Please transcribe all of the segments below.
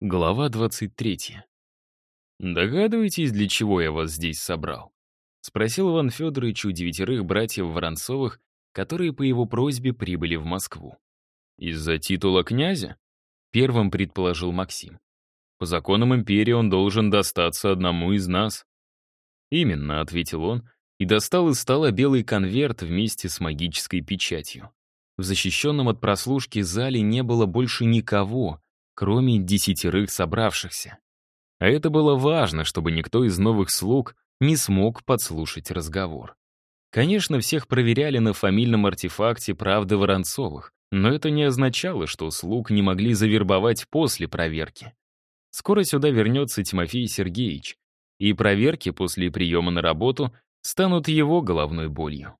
Глава 23. «Догадываетесь, для чего я вас здесь собрал?» — спросил Иван Федорович у девятерых братьев Воронцовых, которые по его просьбе прибыли в Москву. «Из-за титула князя?» — первым предположил Максим. «По законам империи он должен достаться одному из нас». «Именно», — ответил он, и достал из стола белый конверт вместе с магической печатью. В защищенном от прослушки зале не было больше никого — кроме десятерых собравшихся. А это было важно, чтобы никто из новых слуг не смог подслушать разговор. Конечно, всех проверяли на фамильном артефакте правды Воронцовых, но это не означало, что слуг не могли завербовать после проверки. Скоро сюда вернется Тимофей Сергеевич, и проверки после приема на работу станут его головной болью.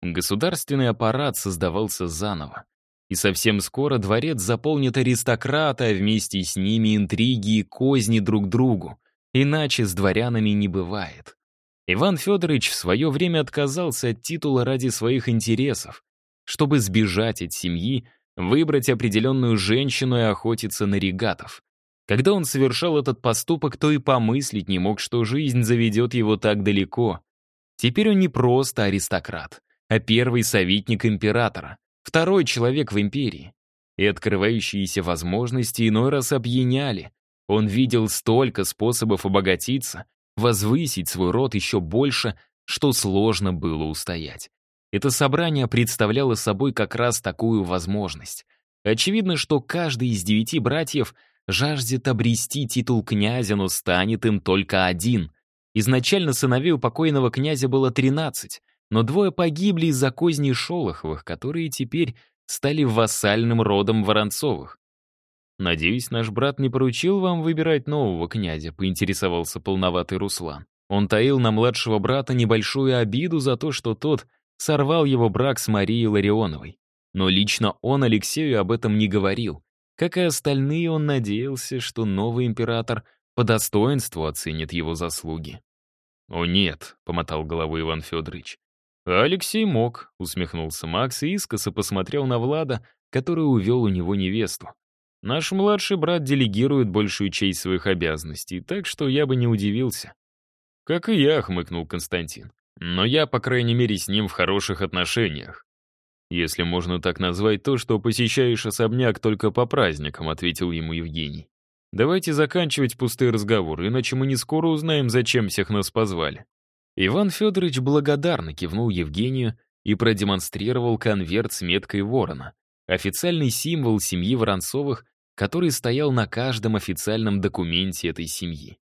Государственный аппарат создавался заново. И совсем скоро дворец заполнит аристократы, а вместе с ними интриги и козни друг другу. Иначе с дворянами не бывает. Иван Федорович в свое время отказался от титула ради своих интересов. Чтобы сбежать от семьи, выбрать определенную женщину и охотиться на регатов. Когда он совершал этот поступок, то и помыслить не мог, что жизнь заведет его так далеко. Теперь он не просто аристократ, а первый советник императора второй человек в империи. И открывающиеся возможности иной раз опьяняли. Он видел столько способов обогатиться, возвысить свой род еще больше, что сложно было устоять. Это собрание представляло собой как раз такую возможность. Очевидно, что каждый из девяти братьев жаждет обрести титул князя, но станет им только один. Изначально сыновей у покойного князя было тринадцать, но двое погибли из-за козней Шолоховых, которые теперь стали вассальным родом Воронцовых. «Надеюсь, наш брат не поручил вам выбирать нового князя», — поинтересовался полноватый Руслан. Он таил на младшего брата небольшую обиду за то, что тот сорвал его брак с Марией Ларионовой. Но лично он Алексею об этом не говорил. Как и остальные, он надеялся, что новый император по достоинству оценит его заслуги. «О нет», — помотал головой Иван Федорович, Алексей мог», — усмехнулся Макс и искоса посмотрел на Влада, который увел у него невесту. «Наш младший брат делегирует большую часть своих обязанностей, так что я бы не удивился». «Как и я», — хмыкнул Константин. «Но я, по крайней мере, с ним в хороших отношениях». «Если можно так назвать то, что посещаешь особняк только по праздникам», — ответил ему Евгений. «Давайте заканчивать пустые разговоры, иначе мы не скоро узнаем, зачем всех нас позвали». Иван Федорович благодарно кивнул Евгению и продемонстрировал конверт с меткой ворона, официальный символ семьи Воронцовых, который стоял на каждом официальном документе этой семьи.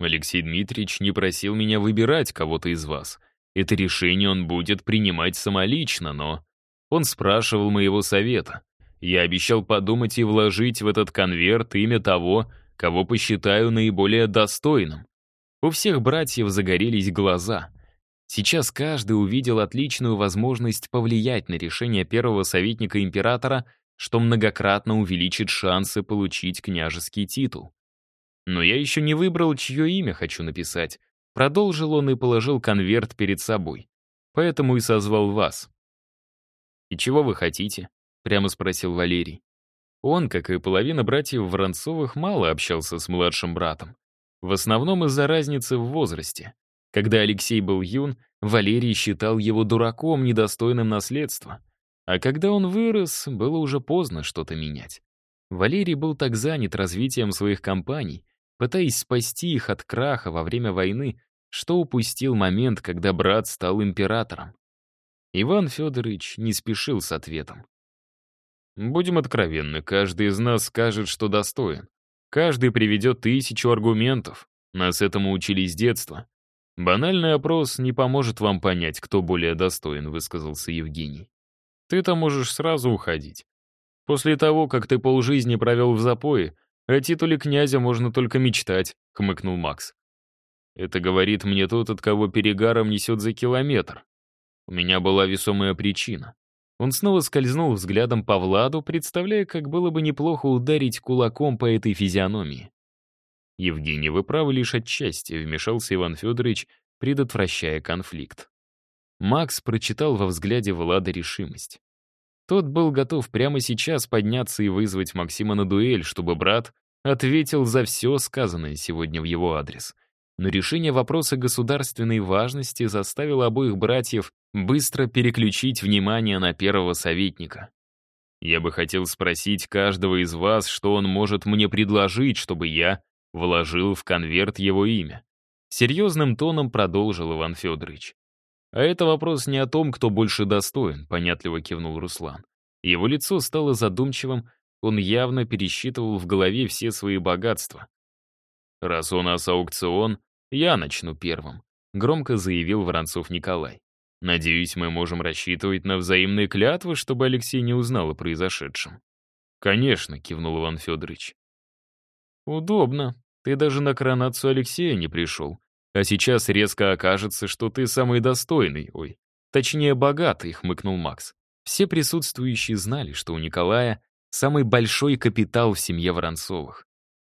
Алексей Дмитриевич не просил меня выбирать кого-то из вас. Это решение он будет принимать самолично, но... Он спрашивал моего совета. Я обещал подумать и вложить в этот конверт имя того, кого посчитаю наиболее достойным. У всех братьев загорелись глаза. Сейчас каждый увидел отличную возможность повлиять на решение первого советника императора, что многократно увеличит шансы получить княжеский титул. Но я еще не выбрал, чье имя хочу написать. Продолжил он и положил конверт перед собой. Поэтому и созвал вас. «И чего вы хотите?» — прямо спросил Валерий. Он, как и половина братьев Воронцовых, мало общался с младшим братом. В основном из-за разницы в возрасте. Когда Алексей был юн, Валерий считал его дураком, недостойным наследства. А когда он вырос, было уже поздно что-то менять. Валерий был так занят развитием своих компаний, пытаясь спасти их от краха во время войны, что упустил момент, когда брат стал императором. Иван Федорович не спешил с ответом. «Будем откровенны, каждый из нас скажет, что достоин. Каждый приведет тысячу аргументов. Нас этому учили с детства. Банальный опрос не поможет вам понять, кто более достоин, высказался Евгений. Ты-то можешь сразу уходить. После того, как ты полжизни провел в запое, о титуле князя можно только мечтать, хмыкнул Макс. Это говорит мне тот, от кого перегаром несет за километр. У меня была весомая причина. Он снова скользнул взглядом по Владу, представляя, как было бы неплохо ударить кулаком по этой физиономии. «Евгений, вы правы лишь отчасти», — вмешался Иван Федорович, предотвращая конфликт. Макс прочитал во взгляде Влада решимость. Тот был готов прямо сейчас подняться и вызвать Максима на дуэль, чтобы брат ответил за все сказанное сегодня в его адрес. Но решение вопроса государственной важности заставило обоих братьев быстро переключить внимание на первого советника. Я бы хотел спросить каждого из вас, что он может мне предложить, чтобы я вложил в конверт его имя. Серьезным тоном продолжил Иван Федорович. А это вопрос не о том, кто больше достоин, понятливо кивнул Руслан. Его лицо стало задумчивым, он явно пересчитывал в голове все свои богатства. «Раз у нас аукцион, я начну первым», — громко заявил Воронцов Николай. «Надеюсь, мы можем рассчитывать на взаимные клятвы, чтобы Алексей не узнал о произошедшем». «Конечно», — кивнул Иван Федорович. «Удобно. Ты даже на коронацию Алексея не пришел. А сейчас резко окажется, что ты самый достойный, ой, точнее, богатый», — хмыкнул Макс. Все присутствующие знали, что у Николая самый большой капитал в семье Воронцовых.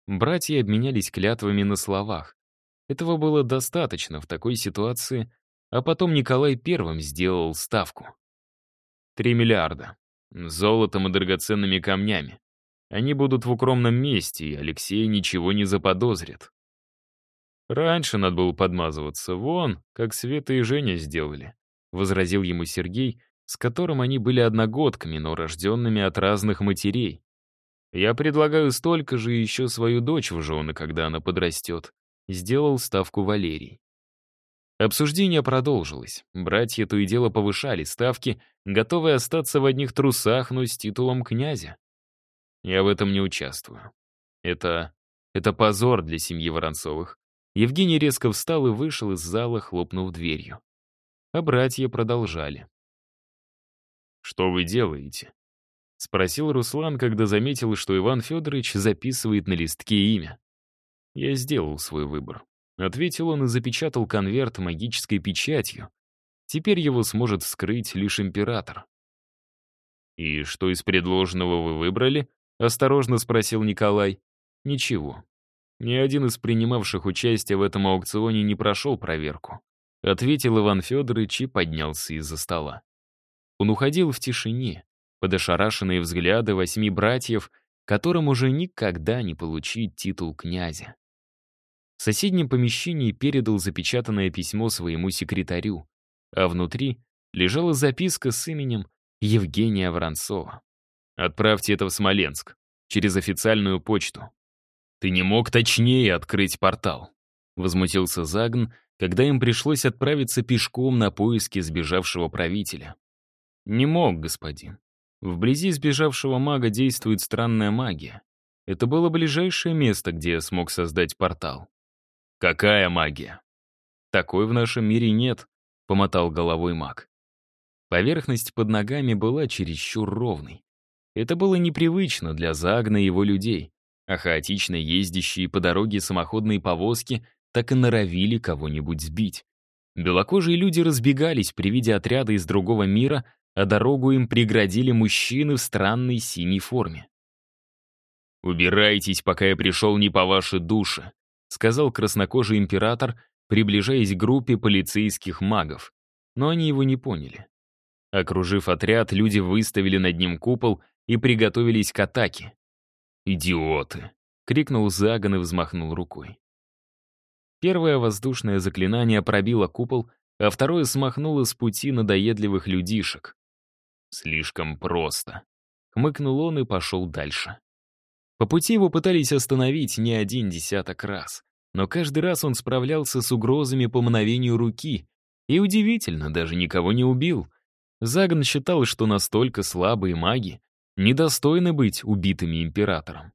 Братья обменялись клятвами на словах. Этого было достаточно в такой ситуации, а потом Николай первым сделал ставку. Три миллиарда. Золотом и драгоценными камнями. Они будут в укромном месте, и Алексей ничего не заподозрит. Раньше надо было подмазываться. Вон, как Света и Женя сделали. Возразил ему Сергей, с которым они были одногодками, но рожденными от разных матерей. Я предлагаю столько же еще свою дочь в жены, когда она подрастет. Сделал ставку Валерий. Обсуждение продолжилось. Братья то и дело повышали ставки, готовые остаться в одних трусах, но с титулом князя. Я в этом не участвую. Это... это позор для семьи Воронцовых. Евгений резко встал и вышел из зала, хлопнув дверью. А братья продолжали. «Что вы делаете?» — спросил Руслан, когда заметил, что Иван Федорович записывает на листке имя. «Я сделал свой выбор», — ответил он и запечатал конверт магической печатью. Теперь его сможет вскрыть лишь император. «И что из предложенного вы выбрали?» — осторожно спросил Николай. «Ничего. Ни один из принимавших участие в этом аукционе не прошел проверку», — ответил Иван Федорович и поднялся из-за стола. Он уходил в тишине, под ошарашенные взгляды восьми братьев, которым уже никогда не получить титул князя. В соседнем помещении передал запечатанное письмо своему секретарю, а внутри лежала записка с именем Евгения Воронцова. «Отправьте это в Смоленск, через официальную почту». «Ты не мог точнее открыть портал», — возмутился Загн, когда им пришлось отправиться пешком на поиски сбежавшего правителя. «Не мог, господин. Вблизи сбежавшего мага действует странная магия. Это было ближайшее место, где я смог создать портал». «Какая магия?» «Такой в нашем мире нет», — помотал головой маг. Поверхность под ногами была чересчур ровной. Это было непривычно для Загна и его людей, а хаотично ездящие по дороге самоходные повозки так и норовили кого-нибудь сбить. Белокожие люди разбегались при виде отряда из другого мира, а дорогу им преградили мужчины в странной синей форме. «Убирайтесь, пока я пришел не по вашей душе», сказал краснокожий император, приближаясь к группе полицейских магов. Но они его не поняли. Окружив отряд, люди выставили над ним купол и приготовились к атаке. «Идиоты!» — крикнул Заган и взмахнул рукой. Первое воздушное заклинание пробило купол, а второе смахнуло с пути надоедливых людишек. Слишком просто. Хмыкнул он и пошел дальше. По пути его пытались остановить не один десяток раз, но каждый раз он справлялся с угрозами по мгновению руки, и удивительно, даже никого не убил. Заган считал, что настолько слабые маги недостойны быть убитыми императором.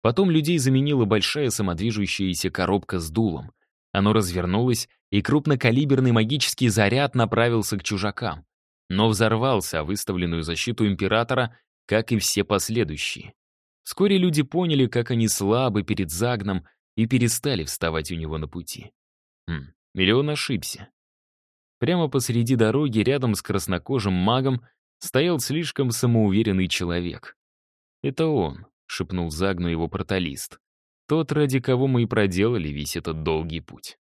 Потом людей заменила большая самодвижущаяся коробка с дулом. Оно развернулось, и крупнокалиберный магический заряд направился к чужакам но взорвался о выставленную защиту императора, как и все последующие. Вскоре люди поняли, как они слабы перед Загном и перестали вставать у него на пути. Хм, миллион ошибся. Прямо посреди дороги, рядом с краснокожим магом, стоял слишком самоуверенный человек. «Это он», — шепнул Загну его порталист. «Тот, ради кого мы и проделали весь этот долгий путь».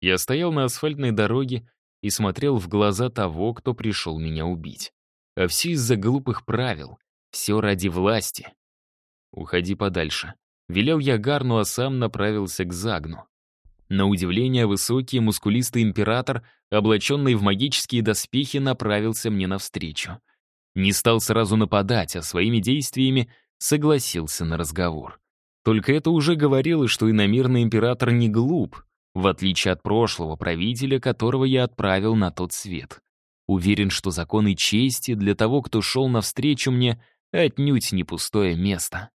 Я стоял на асфальтной дороге и смотрел в глаза того, кто пришел меня убить. А все из-за глупых правил, все ради власти. уходи подальше. Велел я Гарну, а сам направился к Загну. На удивление, высокий, мускулистый император, облаченный в магические доспехи, направился мне навстречу. Не стал сразу нападать, а своими действиями согласился на разговор. Только это уже говорило, что иномирный император не глуп, в отличие от прошлого правителя, которого я отправил на тот свет. Уверен, что законы чести для того, кто шел навстречу мне, отнюдь не пустое место.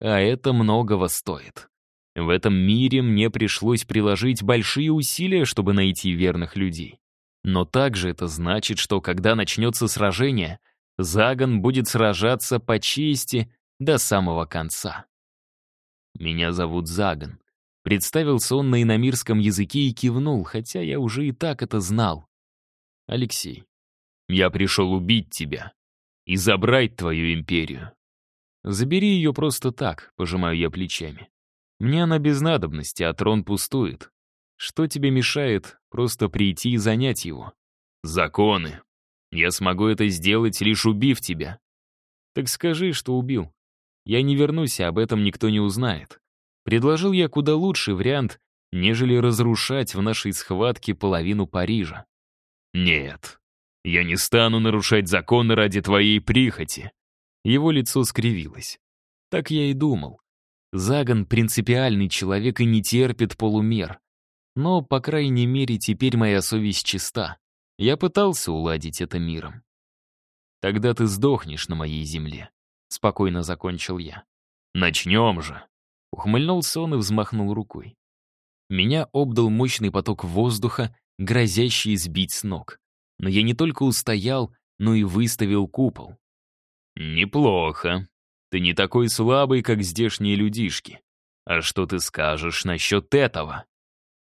А это многого стоит. В этом мире мне пришлось приложить большие усилия, чтобы найти верных людей. Но также это значит, что когда начнется сражение, Загон будет сражаться по чести до самого конца. «Меня зовут Загон», — представился он на иномирском языке и кивнул, хотя я уже и так это знал. «Алексей, я пришел убить тебя и забрать твою империю». «Забери ее просто так», — пожимаю я плечами. «Мне она без надобности, а трон пустует. Что тебе мешает просто прийти и занять его?» «Законы. Я смогу это сделать, лишь убив тебя». «Так скажи, что убил. Я не вернусь, а об этом никто не узнает». Предложил я куда лучший вариант, нежели разрушать в нашей схватке половину Парижа. «Нет, я не стану нарушать законы ради твоей прихоти». Его лицо скривилось. Так я и думал. Загон — принципиальный человек и не терпит полумер. Но, по крайней мере, теперь моя совесть чиста. Я пытался уладить это миром. «Тогда ты сдохнешь на моей земле», — спокойно закончил я. «Начнем же», — ухмыльнулся он и взмахнул рукой. Меня обдал мощный поток воздуха, грозящий сбить с ног. Но я не только устоял, но и выставил купол. «Неплохо. Ты не такой слабый, как здешние людишки. А что ты скажешь насчет этого?»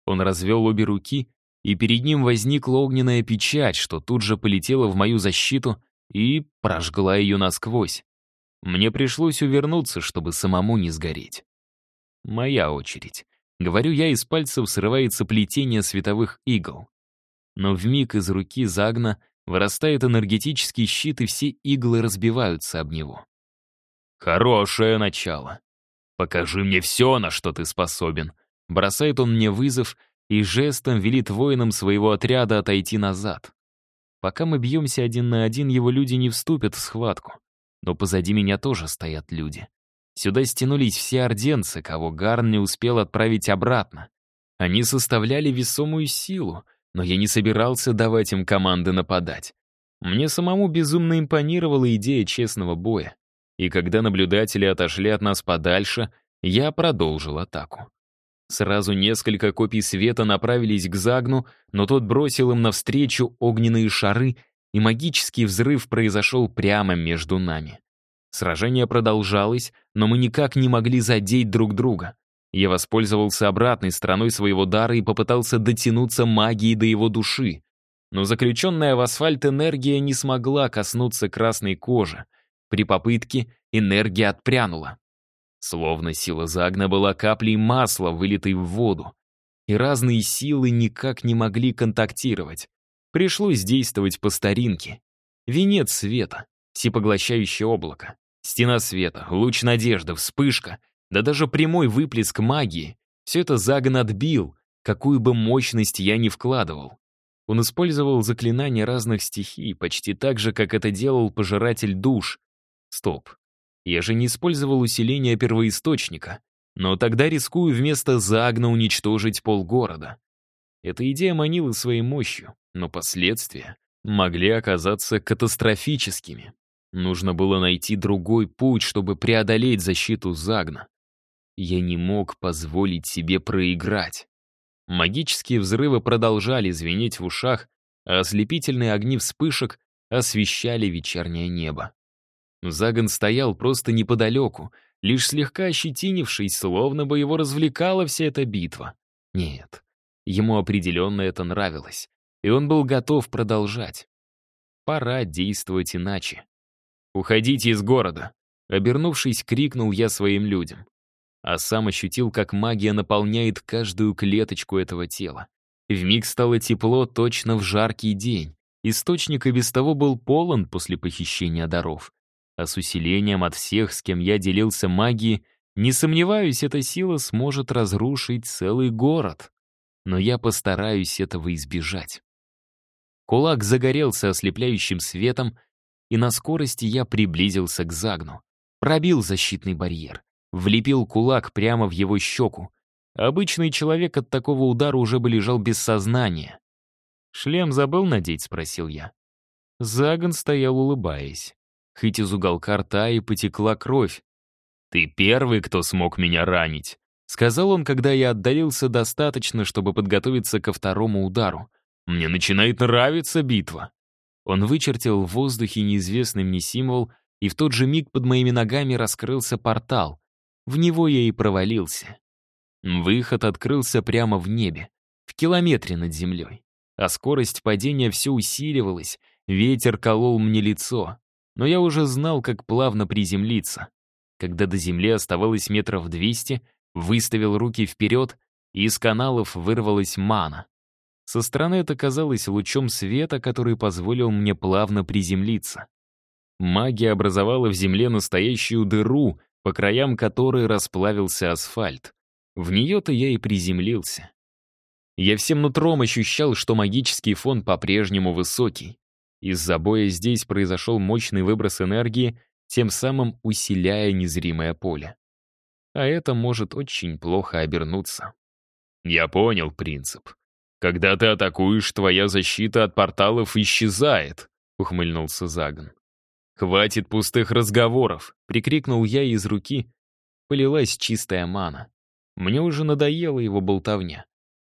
Он развел обе руки, и перед ним возникла огненная печать, что тут же полетела в мою защиту и прожгла ее насквозь. Мне пришлось увернуться, чтобы самому не сгореть. Моя очередь. Говорю я, из пальцев срывается плетение световых игл. Но вмиг из руки Загна вырастает энергетический щит, и все иглы разбиваются об него. «Хорошее начало. Покажи мне все, на что ты способен». Бросает он мне вызов и жестом велит воинам своего отряда отойти назад. Пока мы бьемся один на один, его люди не вступят в схватку. Но позади меня тоже стоят люди. Сюда стянулись все орденцы, кого Гарн не успел отправить обратно. Они составляли весомую силу, но я не собирался давать им команды нападать. Мне самому безумно импонировала идея честного боя. И когда наблюдатели отошли от нас подальше, я продолжил атаку. Сразу несколько копий света направились к Загну, но тот бросил им навстречу огненные шары, и магический взрыв произошел прямо между нами. Сражение продолжалось, но мы никак не могли задеть друг друга. Я воспользовался обратной стороной своего дара и попытался дотянуться магией до его души. Но заключенная в асфальт энергия не смогла коснуться красной кожи. При попытке энергия отпрянула. Словно сила Загна была каплей масла, вылитой в воду. И разные силы никак не могли контактировать. Пришлось действовать по старинке. Венец света всепоглощающее облако, стена света, луч надежды, вспышка, да даже прямой выплеск магии. Все это Загон отбил, какую бы мощность я ни вкладывал. Он использовал заклинания разных стихий, почти так же, как это делал пожиратель душ. Стоп. Я же не использовал усиление первоисточника, но тогда рискую вместо Загна уничтожить полгорода. Эта идея манила своей мощью, но последствия могли оказаться катастрофическими. Нужно было найти другой путь, чтобы преодолеть защиту Загна. Я не мог позволить себе проиграть. Магические взрывы продолжали звенеть в ушах, а ослепительные огни вспышек освещали вечернее небо. Загон стоял просто неподалеку, лишь слегка ощетинившись, словно бы его развлекала вся эта битва. Нет, ему определенно это нравилось, и он был готов продолжать. Пора действовать иначе. «Уходите из города!» Обернувшись, крикнул я своим людям. А сам ощутил, как магия наполняет каждую клеточку этого тела. Вмиг стало тепло точно в жаркий день. Источник и без того был полон после похищения даров. а с усилением от всех, с кем я делился магией, не сомневаюсь, эта сила сможет разрушить целый город. Но я постараюсь этого избежать. Кулак загорелся ослепляющим светом, и на скорости я приблизился к Загну. Пробил защитный барьер. Влепил кулак прямо в его щеку. Обычный человек от такого удара уже бы лежал без сознания. «Шлем забыл надеть?» — спросил я. Загон стоял, улыбаясь. Хоть из уголка рта и потекла кровь. «Ты первый, кто смог меня ранить», — сказал он, когда я отдалился достаточно, чтобы подготовиться ко второму удару. «Мне начинает нравиться битва». Он вычертил в воздухе неизвестный мне символ, и в тот же миг под моими ногами раскрылся портал. В него я и провалился. Выход открылся прямо в небе, в километре над землей. А скорость падения все усиливалась, ветер колол мне лицо. Но я уже знал, как плавно приземлиться. Когда до земли оставалось метров двести, выставил руки вперед, и из каналов вырвалась мана. Со стороны это казалось лучом света, который позволил мне плавно приземлиться. Магия образовала в земле настоящую дыру, по краям которой расплавился асфальт. В нее-то я и приземлился. Я всем нутром ощущал, что магический фон по-прежнему высокий. Из-за боя здесь произошел мощный выброс энергии, тем самым усиляя незримое поле. А это может очень плохо обернуться. Я понял принцип. Когда ты атакуешь, твоя защита от порталов исчезает, ухмыльнулся Заган. «Хватит пустых разговоров!» — прикрикнул я из руки. Полилась чистая мана. Мне уже надоела его болтовня.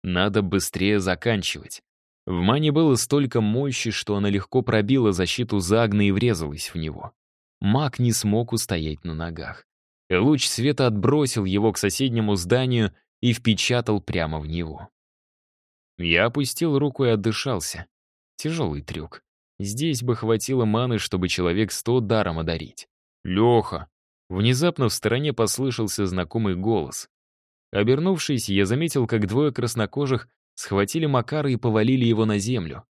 Надо быстрее заканчивать. В мане было столько мощи, что она легко пробила защиту Загна и врезалась в него. Маг не смог устоять на ногах. Луч света отбросил его к соседнему зданию и впечатал прямо в него. Я опустил руку и отдышался. Тяжелый трюк. Здесь бы хватило маны, чтобы человек сто даром одарить. «Леха!» Внезапно в стороне послышался знакомый голос. Обернувшись, я заметил, как двое краснокожих схватили Макара и повалили его на землю.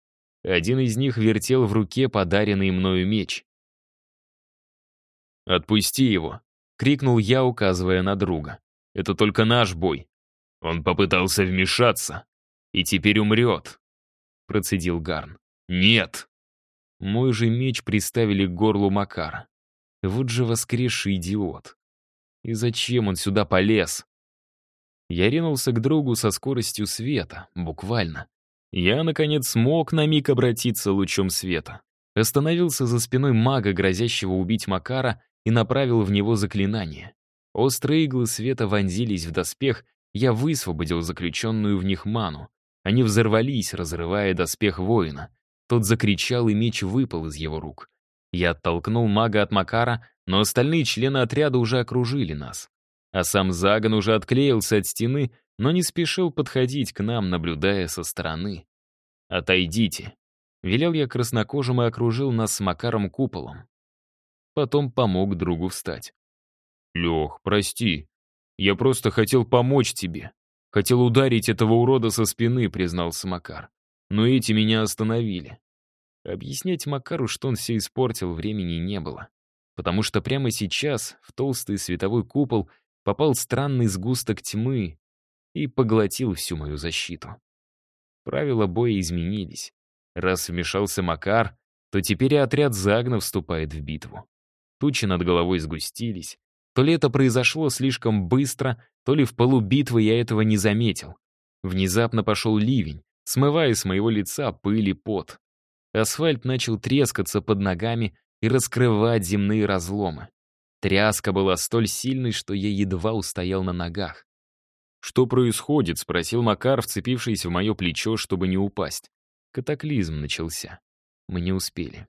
Один из них вертел в руке подаренный мною меч. «Отпусти его!» — крикнул я, указывая на друга. «Это только наш бой. Он попытался вмешаться и теперь умрет», — процедил Гарн. «Нет!» Мой же меч приставили к горлу Макара. Вот же воскресший идиот. И зачем он сюда полез? Я ринулся к другу со скоростью света, буквально. Я, наконец, смог на миг обратиться лучом света. Остановился за спиной мага, грозящего убить Макара, и направил в него заклинание. Острые иглы света вонзились в доспех, я высвободил заключенную в них ману. Они взорвались, разрывая доспех воина. Тот закричал, и меч выпал из его рук. Я оттолкнул мага от Макара, но остальные члены отряда уже окружили нас. А сам Загон уже отклеился от стены, но не спешил подходить к нам, наблюдая со стороны. «Отойдите», — велел я краснокожим и окружил нас с Макаром куполом. Потом помог другу встать. «Лех, прости. Я просто хотел помочь тебе. Хотел ударить этого урода со спины», — признался Макар. «Но эти меня остановили». Объяснять Макару, что он все испортил, времени не было. Потому что прямо сейчас в толстый световой купол попал странный сгусток тьмы и поглотил всю мою защиту. Правила боя изменились. Раз вмешался Макар, то теперь и отряд Загна вступает в битву. Тучи над головой сгустились. То ли это произошло слишком быстро, то ли в полубитвы я этого не заметил. Внезапно пошел ливень, смывая с моего лица пыль и пот. Асфальт начал трескаться под ногами и раскрывать земные разломы. Тряска была столь сильной, что я едва устоял на ногах. «Что происходит?» — спросил Макар, вцепившись в мое плечо, чтобы не упасть. Катаклизм начался. Мы не успели.